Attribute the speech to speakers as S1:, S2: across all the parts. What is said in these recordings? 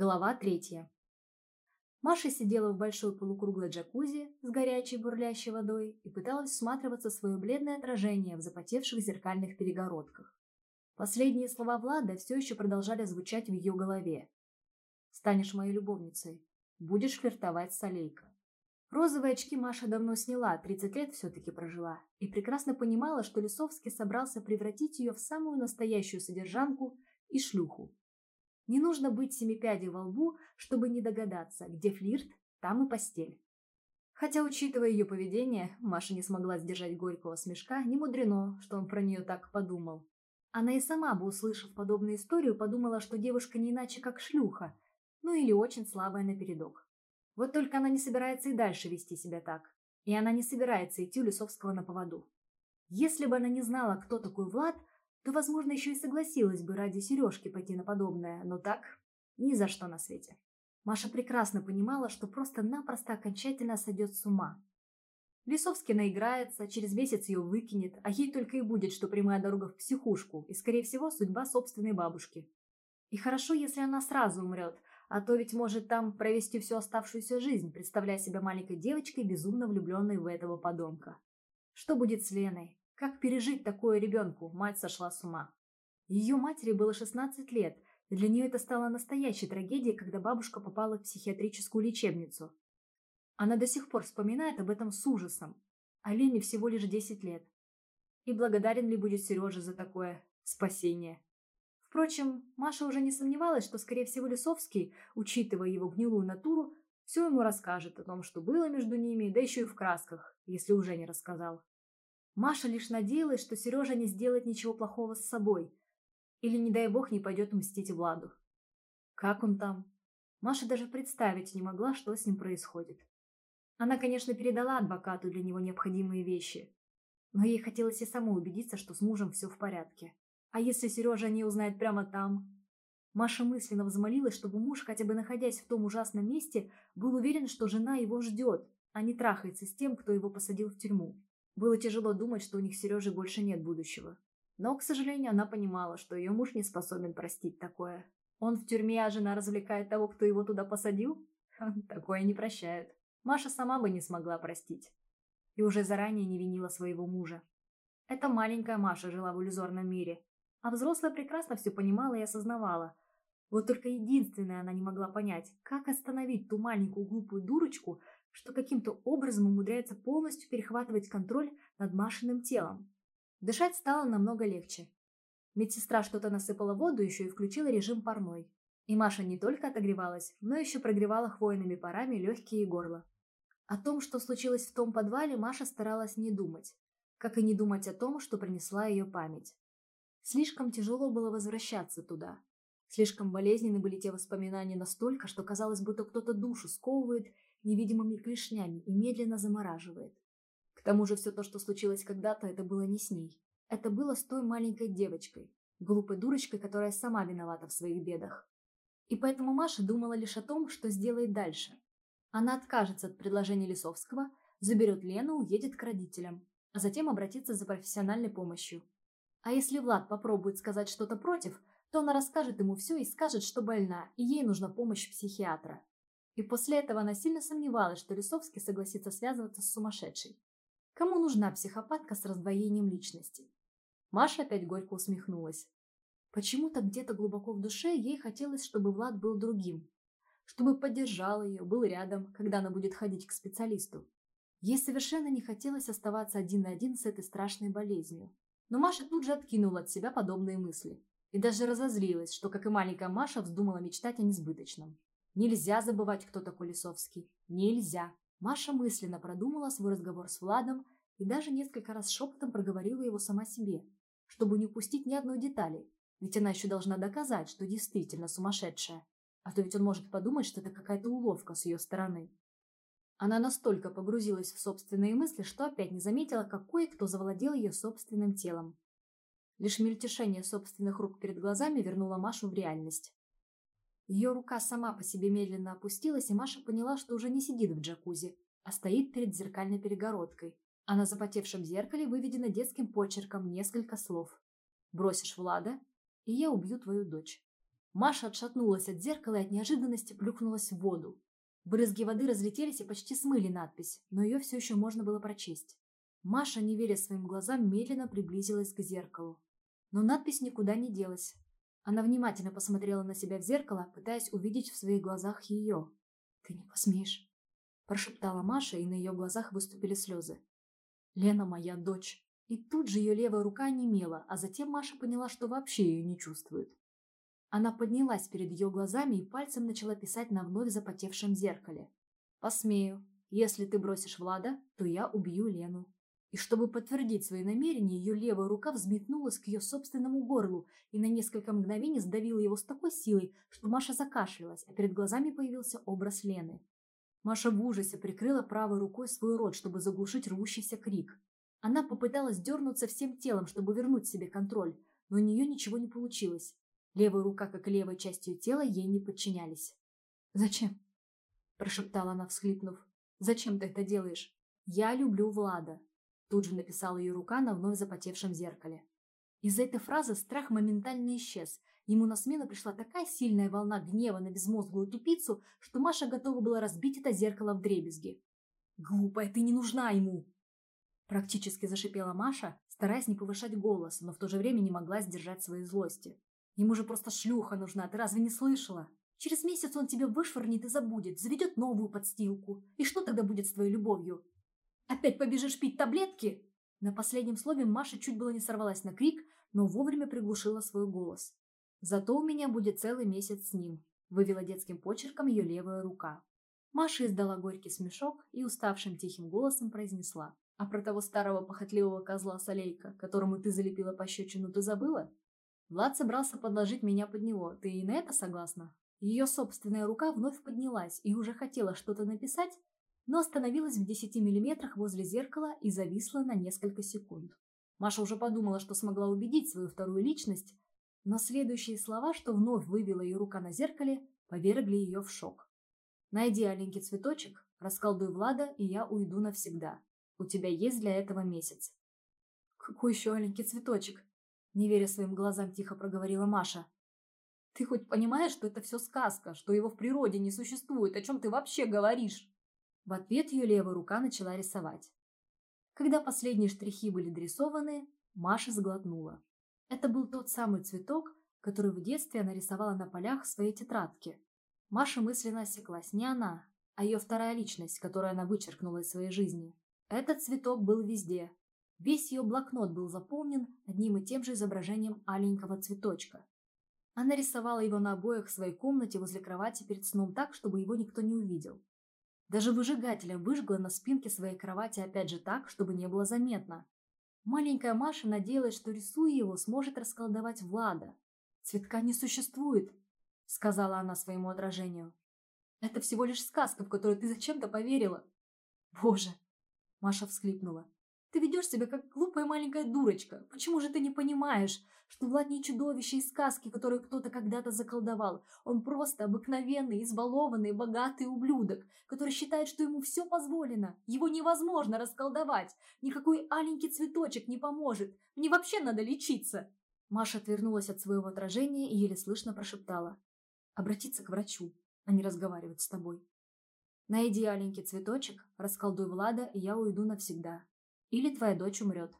S1: Глава третья. Маша сидела в большой полукруглой джакузи с горячей бурлящей водой и пыталась всматриваться в свое бледное отражение в запотевших зеркальных перегородках. Последние слова Влада все еще продолжали звучать в ее голове. «Станешь моей любовницей. Будешь флиртовать с Олейко». Розовые очки Маша давно сняла, 30 лет все-таки прожила, и прекрасно понимала, что Лисовский собрался превратить ее в самую настоящую содержанку и шлюху. Не нужно быть семипядей во лбу, чтобы не догадаться, где флирт, там и постель. Хотя, учитывая ее поведение, Маша не смогла сдержать горького смешка, не мудрено, что он про нее так подумал. Она и сама бы, услышав подобную историю, подумала, что девушка не иначе как шлюха, ну или очень слабая напередок. Вот только она не собирается и дальше вести себя так. И она не собирается идти у Лисовского на поводу. Если бы она не знала, кто такой Влад, то, возможно, еще и согласилась бы ради сережки пойти на подобное, но так ни за что на свете. Маша прекрасно понимала, что просто-напросто окончательно сойдет с ума. Лисовский наиграется, через месяц ее выкинет, а ей только и будет, что прямая дорога в психушку и, скорее всего, судьба собственной бабушки. И хорошо, если она сразу умрет, а то ведь может там провести всю оставшуюся жизнь, представляя себя маленькой девочкой, безумно влюбленной в этого подонка. Что будет с Леной? Как пережить такое ребенку? Мать сошла с ума. Ее матери было 16 лет, для нее это стало настоящей трагедией, когда бабушка попала в психиатрическую лечебницу. Она до сих пор вспоминает об этом с ужасом. А всего лишь 10 лет. И благодарен ли будет Сережа за такое спасение? Впрочем, Маша уже не сомневалась, что, скорее всего, Лисовский, учитывая его гнилую натуру, все ему расскажет о том, что было между ними, да еще и в красках, если уже не рассказал. Маша лишь надеялась, что Сережа не сделает ничего плохого с собой. Или, не дай бог, не пойдет мстить Владу. Как он там? Маша даже представить не могла, что с ним происходит. Она, конечно, передала адвокату для него необходимые вещи. Но ей хотелось и самой убедиться, что с мужем все в порядке. А если Сережа не узнает прямо там? Маша мысленно взмолилась, чтобы муж, хотя бы находясь в том ужасном месте, был уверен, что жена его ждет, а не трахается с тем, кто его посадил в тюрьму. Было тяжело думать, что у них с Сережей больше нет будущего. Но, к сожалению, она понимала, что ее муж не способен простить такое. Он в тюрьме, а жена развлекает того, кто его туда посадил? Такое не прощают. Маша сама бы не смогла простить. И уже заранее не винила своего мужа. Эта маленькая Маша жила в иллюзорном мире, а взрослая прекрасно все понимала и осознавала. Вот только единственное она не могла понять, как остановить ту маленькую глупую дурочку, что каким-то образом умудряется полностью перехватывать контроль над Машиным телом. Дышать стало намного легче. Медсестра что-то насыпала воду, еще и включила режим парной. И Маша не только отогревалась, но еще прогревала хвойными парами легкие и горло. О том, что случилось в том подвале, Маша старалась не думать, как и не думать о том, что принесла ее память. Слишком тяжело было возвращаться туда. Слишком болезненны были те воспоминания настолько, что казалось, будто кто-то душу сковывает невидимыми клешнями и медленно замораживает. К тому же все то, что случилось когда-то, это было не с ней. Это было с той маленькой девочкой, глупой дурочкой, которая сама виновата в своих бедах. И поэтому Маша думала лишь о том, что сделает дальше. Она откажется от предложения Лисовского, заберет Лену, уедет к родителям, а затем обратится за профессиональной помощью. А если Влад попробует сказать что-то против, то она расскажет ему все и скажет, что больна, и ей нужна помощь психиатра. И после этого она сильно сомневалась, что Лисовский согласится связываться с сумасшедшей. Кому нужна психопатка с раздвоением личности? Маша опять горько усмехнулась. Почему-то где-то глубоко в душе ей хотелось, чтобы Влад был другим. Чтобы поддержал ее, был рядом, когда она будет ходить к специалисту. Ей совершенно не хотелось оставаться один на один с этой страшной болезнью. Но Маша тут же откинула от себя подобные мысли. И даже разозлилась, что, как и маленькая Маша, вздумала мечтать о несбыточном. Нельзя забывать, кто такой Лисовский. Нельзя. Маша мысленно продумала свой разговор с Владом и даже несколько раз шепотом проговорила его сама себе, чтобы не упустить ни одной детали, ведь она еще должна доказать, что действительно сумасшедшая. А то ведь он может подумать, что это какая-то уловка с ее стороны. Она настолько погрузилась в собственные мысли, что опять не заметила, какой кто завладел ее собственным телом. Лишь мельтешение собственных рук перед глазами вернуло Машу в реальность. Ее рука сама по себе медленно опустилась, и Маша поняла, что уже не сидит в джакузи, а стоит перед зеркальной перегородкой. А на запотевшем зеркале выведено детским почерком несколько слов. «Бросишь Влада, и я убью твою дочь». Маша отшатнулась от зеркала и от неожиданности плюхнулась в воду. Брызги воды разлетелись и почти смыли надпись, но ее все еще можно было прочесть. Маша, не веря своим глазам, медленно приблизилась к зеркалу. Но надпись никуда не делась. Она внимательно посмотрела на себя в зеркало, пытаясь увидеть в своих глазах ее. «Ты не посмеешь», – прошептала Маша, и на ее глазах выступили слезы. «Лена моя дочь». И тут же ее левая рука немела, а затем Маша поняла, что вообще ее не чувствует. Она поднялась перед ее глазами и пальцем начала писать на вновь запотевшем зеркале. «Посмею. Если ты бросишь Влада, то я убью Лену». И чтобы подтвердить свои намерения, ее левая рука взметнулась к ее собственному горлу и на несколько мгновений сдавила его с такой силой, что Маша закашлялась, а перед глазами появился образ Лены. Маша в ужасе прикрыла правой рукой свой рот, чтобы заглушить рвущийся крик. Она попыталась дернуться всем телом, чтобы вернуть себе контроль, но у нее ничего не получилось. Левая рука, как и левой частью тела, ей не подчинялись. «Зачем?» – прошептала она, всхлипнув. «Зачем ты это делаешь? Я люблю Влада». Тут же написала ее рука на вновь запотевшем зеркале. Из-за этой фразы страх моментально исчез. Ему на смену пришла такая сильная волна гнева на безмозглую тупицу, что Маша готова была разбить это зеркало в дребезги. «Глупая, ты не нужна ему!» Практически зашипела Маша, стараясь не повышать голос, но в то же время не могла сдержать своей злости. Ему же просто шлюха нужна, ты разве не слышала? Через месяц он тебя вышвырнет и забудет, заведет новую подстилку. И что тогда будет с твоей любовью? Опять побежишь пить таблетки?» На последнем слове Маша чуть было не сорвалась на крик, но вовремя приглушила свой голос. «Зато у меня будет целый месяц с ним», – вывела детским почерком ее левая рука. Маша издала горький смешок и уставшим тихим голосом произнесла. «А про того старого похотливого козла Солейка, которому ты залепила пощечину, ты забыла? Влад собрался подложить меня под него, ты и на это согласна?» Ее собственная рука вновь поднялась и уже хотела что-то написать, но остановилась в 10 миллиметрах возле зеркала и зависла на несколько секунд. Маша уже подумала, что смогла убедить свою вторую личность, но следующие слова, что вновь вывела ее рука на зеркале, повергли ее в шок. «Найди аленький цветочек, расколдуй Влада, и я уйду навсегда. У тебя есть для этого месяц». «Какой еще аленький цветочек?» Не веря своим глазам, тихо проговорила Маша. «Ты хоть понимаешь, что это все сказка, что его в природе не существует? О чем ты вообще говоришь?» В ответ ее левая рука начала рисовать. Когда последние штрихи были дорисованы, Маша сглотнула. Это был тот самый цветок, который в детстве она рисовала на полях своей тетрадке. Маша мысленно осеклась не она, а ее вторая личность, которую она вычеркнула из своей жизни. Этот цветок был везде. Весь ее блокнот был заполнен одним и тем же изображением аленького цветочка. Она рисовала его на обоях в своей комнате возле кровати перед сном так, чтобы его никто не увидел. Даже выжигателя выжгла на спинке своей кровати опять же так, чтобы не было заметно. Маленькая Маша надеялась, что рисуя его, сможет расколдовать Влада. «Цветка не существует», — сказала она своему отражению. «Это всего лишь сказка, в которую ты зачем-то поверила». «Боже!» — Маша всхлипнула. Ты ведешь себя как глупая маленькая дурочка. Почему же ты не понимаешь, что Влад не чудовище из сказки, которую кто-то когда-то заколдовал? Он просто обыкновенный, избалованный, богатый ублюдок, который считает, что ему все позволено. Его невозможно расколдовать. Никакой аленький цветочек не поможет. Мне вообще надо лечиться. Маша отвернулась от своего отражения и еле слышно прошептала. Обратиться к врачу, а не разговаривать с тобой. Найди аленький цветочек, расколдуй Влада, и я уйду навсегда. Или твоя дочь умрет.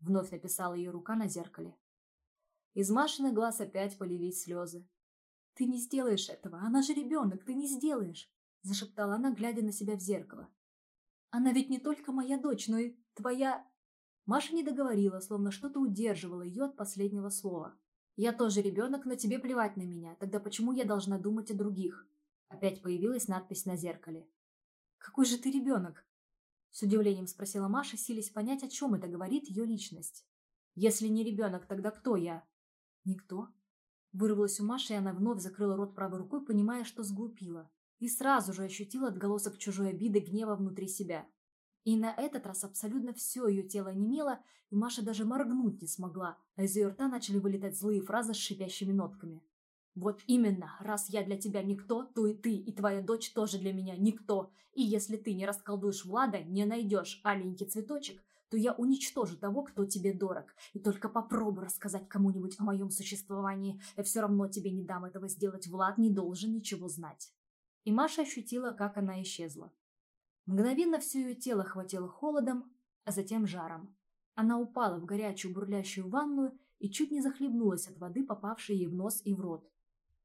S1: Вновь написала ее рука на зеркале. Из Машиных глаз опять полились слезы. «Ты не сделаешь этого, она же ребенок, ты не сделаешь!» Зашептала она, глядя на себя в зеркало. «Она ведь не только моя дочь, но и твоя...» Маша не договорила, словно что-то удерживало ее от последнего слова. «Я тоже ребенок, но тебе плевать на меня. Тогда почему я должна думать о других?» Опять появилась надпись на зеркале. «Какой же ты ребенок?» С удивлением спросила Маша, силясь понять, о чем это говорит ее личность. «Если не ребенок, тогда кто я?» «Никто». Вырвалась у Маши, и она вновь закрыла рот правой рукой, понимая, что сглупила. И сразу же ощутила отголосок чужой обиды, гнева внутри себя. И на этот раз абсолютно все ее тело немело, и Маша даже моргнуть не смогла, а из ее рта начали вылетать злые фразы с шипящими нотками. Вот именно, раз я для тебя никто, то и ты, и твоя дочь тоже для меня никто. И если ты не расколдуешь Влада, не найдешь аленький цветочек, то я уничтожу того, кто тебе дорог. И только попробуй рассказать кому-нибудь о моем существовании. Я все равно тебе не дам этого сделать. Влад не должен ничего знать. И Маша ощутила, как она исчезла. Мгновенно все ее тело хватило холодом, а затем жаром. Она упала в горячую бурлящую ванную и чуть не захлебнулась от воды, попавшей ей в нос и в рот.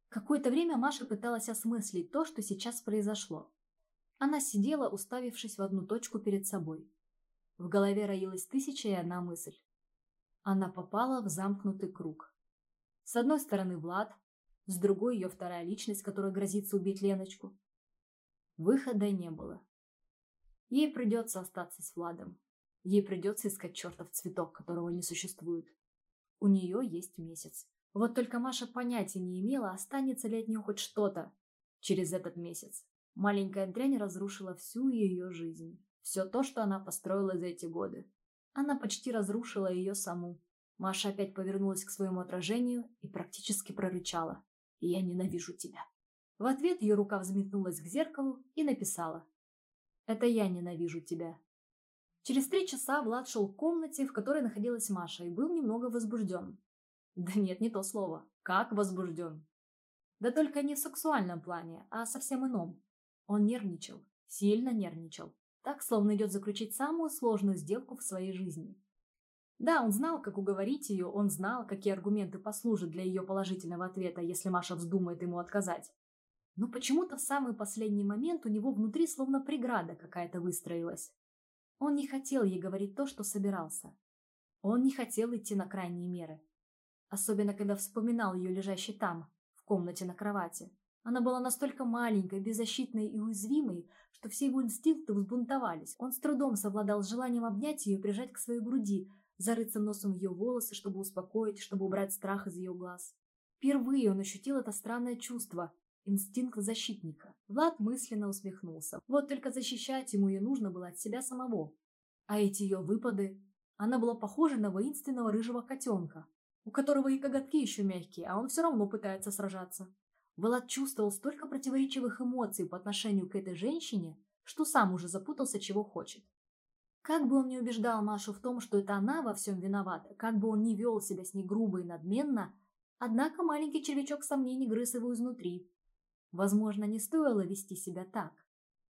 S1: Какое-то время Маша пыталась осмыслить то, что сейчас произошло. Она сидела, уставившись в одну точку перед собой. В голове роилась тысяча и одна мысль. Она попала в замкнутый круг. С одной стороны Влад, с другой ее вторая личность, которая грозится убить Леночку. Выхода не было. Ей придется остаться с Владом. Ей придется искать чертов цветок, которого не существует. У нее есть месяц. Вот только Маша понятия не имела, останется ли от нее хоть что-то через этот месяц. Маленькая дрянь разрушила всю ее жизнь. Все то, что она построила за эти годы. Она почти разрушила ее саму. Маша опять повернулась к своему отражению и практически прорычала. «Я ненавижу тебя». В ответ ее рука взметнулась к зеркалу и написала. «Это я ненавижу тебя». Через три часа Влад шел к комнате, в которой находилась Маша, и был немного возбужден. Да нет, не то слово. Как возбужден. Да только не в сексуальном плане, а совсем ином. Он нервничал, сильно нервничал. Так, словно идет заключить самую сложную сделку в своей жизни. Да, он знал, как уговорить ее, он знал, какие аргументы послужат для ее положительного ответа, если Маша вздумает ему отказать. Но почему-то в самый последний момент у него внутри словно преграда какая-то выстроилась. Он не хотел ей говорить то, что собирался. Он не хотел идти на крайние меры. Особенно, когда вспоминал ее лежащей там, в комнате на кровати. Она была настолько маленькой, беззащитной и уязвимой, что все его инстинкты взбунтовались. Он с трудом совладал с желанием обнять ее и прижать к своей груди, зарыться носом в ее волосы, чтобы успокоить, чтобы убрать страх из ее глаз. Впервые он ощутил это странное чувство – инстинкт защитника. Влад мысленно усмехнулся. Вот только защищать ему ее нужно было от себя самого. А эти ее выпады... Она была похожа на воинственного рыжего котенка, у которого и коготки еще мягкие, а он все равно пытается сражаться. Влад чувствовал столько противоречивых эмоций по отношению к этой женщине, что сам уже запутался, чего хочет. Как бы он ни убеждал Машу в том, что это она во всем виновата, как бы он ни вел себя с ней грубо и надменно, однако маленький червячок сомнений грыз его изнутри. Возможно, не стоило вести себя так.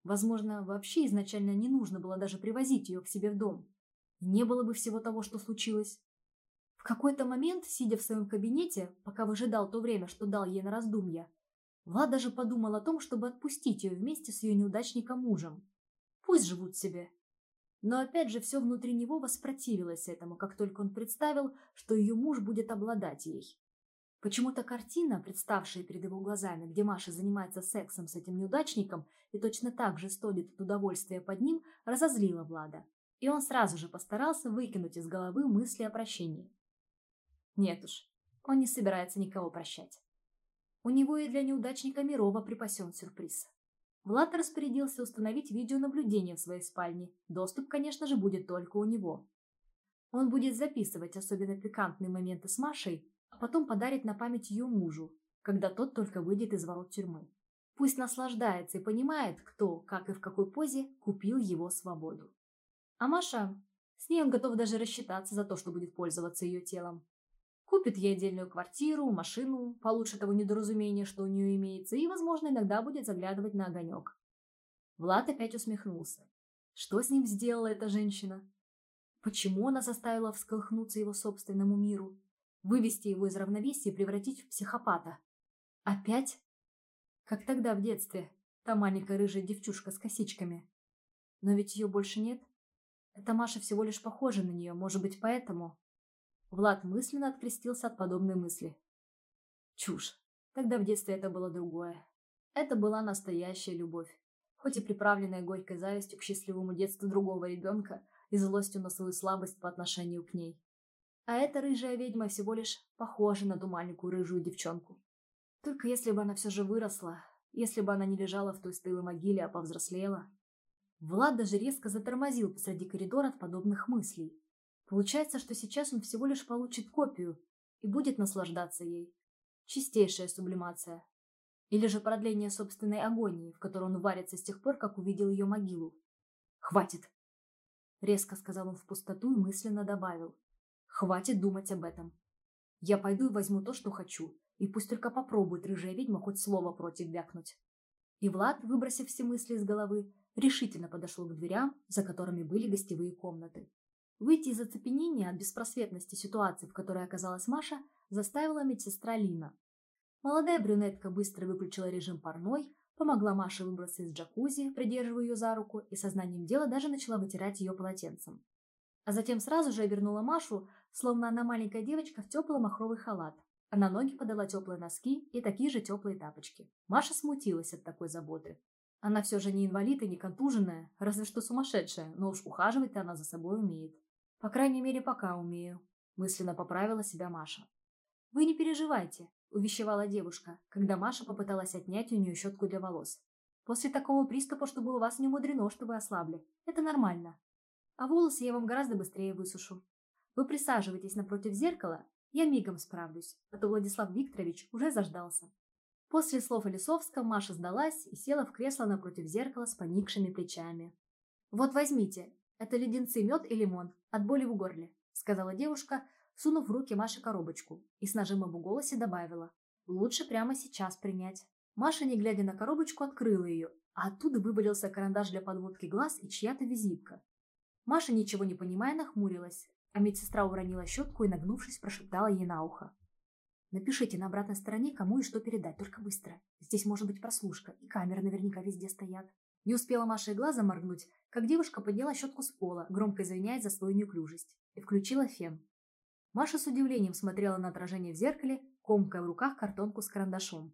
S1: Возможно, вообще изначально не нужно было даже привозить ее к себе в дом. не было бы всего того, что случилось. В какой-то момент, сидя в своем кабинете, пока выжидал то время, что дал ей на раздумья, Влад даже подумал о том, чтобы отпустить ее вместе с ее неудачником мужем. Пусть живут себе. Но опять же все внутри него воспротивилось этому, как только он представил, что ее муж будет обладать ей. Почему-то картина, представшая перед его глазами, где Маша занимается сексом с этим неудачником и точно так же стонет от удовольствия под ним, разозлила Влада. И он сразу же постарался выкинуть из головы мысли о прощении. Нет уж, он не собирается никого прощать. У него и для неудачника Мирова припасен сюрприз. Влад распорядился установить видеонаблюдение в своей спальне. Доступ, конечно же, будет только у него. Он будет записывать особенно пикантные моменты с Машей, а потом подарит на память ее мужу, когда тот только выйдет из ворот тюрьмы. Пусть наслаждается и понимает, кто, как и в какой позе купил его свободу. А Маша, с ней он готов даже рассчитаться за то, что будет пользоваться ее телом. Купит ей отдельную квартиру, машину, получше того недоразумения, что у нее имеется, и, возможно, иногда будет заглядывать на огонек. Влад опять усмехнулся. Что с ним сделала эта женщина? Почему она заставила всколыхнуться его собственному миру? Вывести его из равновесия и превратить в психопата? Опять? Как тогда в детстве, та маленькая рыжая девчушка с косичками. Но ведь ее больше нет. Эта Маша всего лишь похожа на нее, может быть, поэтому... Влад мысленно открестился от подобной мысли. Чушь. Тогда в детстве это было другое. Это была настоящая любовь, хоть и приправленная горькой завистью к счастливому детству другого ребенка и злостью на свою слабость по отношению к ней. А эта рыжая ведьма всего лишь похожа на ту маленькую рыжую девчонку. Только если бы она все же выросла, если бы она не лежала в той стылой могиле, а повзрослела. Влад даже резко затормозил посреди коридора от подобных мыслей. Получается, что сейчас он всего лишь получит копию и будет наслаждаться ей. Чистейшая сублимация. Или же продление собственной агонии, в которой он варится с тех пор, как увидел ее могилу. Хватит. Резко сказал он в пустоту и мысленно добавил. Хватит думать об этом. Я пойду и возьму то, что хочу, и пусть только попробует рыжая ведьма хоть слово против вякнуть. И Влад, выбросив все мысли из головы, решительно подошел к дверям, за которыми были гостевые комнаты. Выйти из оцепенения от беспросветности ситуации, в которой оказалась Маша, заставила медсестра Лина. Молодая брюнетка быстро выключила режим парной, помогла Маше выбраться из джакузи, придерживая ее за руку, и сознанием дела даже начала вытирать ее полотенцем. А затем сразу же обернула Машу, словно она маленькая девочка в теплый махровый халат, а на ноги подала теплые носки и такие же теплые тапочки. Маша смутилась от такой заботы. Она все же не инвалид и не контуженная, разве что сумасшедшая, но уж ухаживать-то она за собой умеет. По крайней мере, пока умею. Мысленно поправила себя Маша. «Вы не переживайте», – увещевала девушка, когда Маша попыталась отнять у нее щетку для волос. «После такого приступа, чтобы у вас не мудрено, что вы ослабли. Это нормально. А волосы я вам гораздо быстрее высушу. Вы присаживайтесь напротив зеркала, я мигом справлюсь, а то Владислав Викторович уже заждался». После слов Лисовска Маша сдалась и села в кресло напротив зеркала с поникшими плечами. «Вот возьмите, это леденцы мед и лимон, от боли в горле», сказала девушка, сунув в руки Маше коробочку, и с нажимом в голосе добавила. «Лучше прямо сейчас принять». Маша, не глядя на коробочку, открыла ее, а оттуда вывалился карандаш для подводки глаз и чья-то визитка. Маша, ничего не понимая, нахмурилась, а медсестра уронила щетку и, нагнувшись, прошептала ей на ухо. «Напишите на обратной стороне, кому и что передать, только быстро. Здесь может быть прослушка, и камеры наверняка везде стоят». Не успела Маша и глаза моргнуть, как девушка подняла щетку с пола, громко извиняясь за свою неуклюжесть, и включила фен. Маша с удивлением смотрела на отражение в зеркале, комкая в руках картонку с карандашом.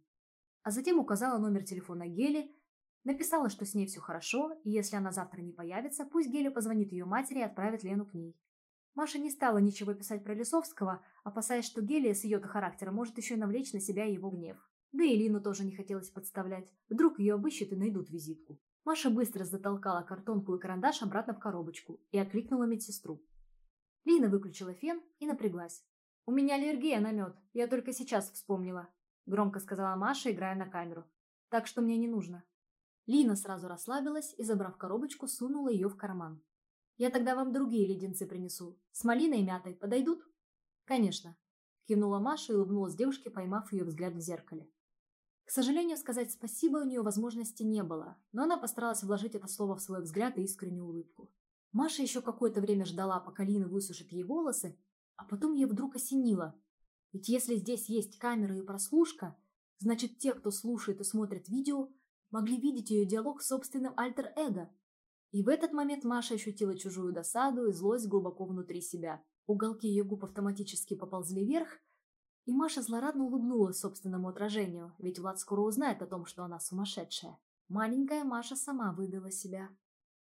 S1: А затем указала номер телефона Гели, написала, что с ней все хорошо, и если она завтра не появится, пусть Геля позвонит ее матери и отправит Лену к ней. Маша не стала ничего писать про Лисовского, опасаясь, что Гелия с ее-то характером может еще и навлечь на себя его гнев. Да и Лину тоже не хотелось подставлять. Вдруг ее обыщут и найдут визитку. Маша быстро затолкала картонку и карандаш обратно в коробочку и окликнула медсестру. Лина выключила фен и напряглась. «У меня аллергия на мед, я только сейчас вспомнила», – громко сказала Маша, играя на камеру. «Так что мне не нужно». Лина сразу расслабилась и, забрав коробочку, сунула ее в карман. «Я тогда вам другие леденцы принесу. С малиной и мятой подойдут?» «Конечно», – кивнула Маша и улыбнулась девушке, поймав ее взгляд в зеркале. К сожалению, сказать спасибо у нее возможности не было, но она постаралась вложить это слово в свой взгляд и искреннюю улыбку. Маша еще какое-то время ждала, пока Лина высушит ей волосы, а потом ей вдруг осенило. Ведь если здесь есть камера и прослушка, значит те, кто слушает и смотрит видео, могли видеть ее диалог с собственным альтер-эго. И в этот момент Маша ощутила чужую досаду и злость глубоко внутри себя. Уголки ее губ автоматически поползли вверх, и Маша злорадно улыбнулась собственному отражению, ведь Влад скоро узнает о том, что она сумасшедшая. Маленькая Маша сама выдала себя.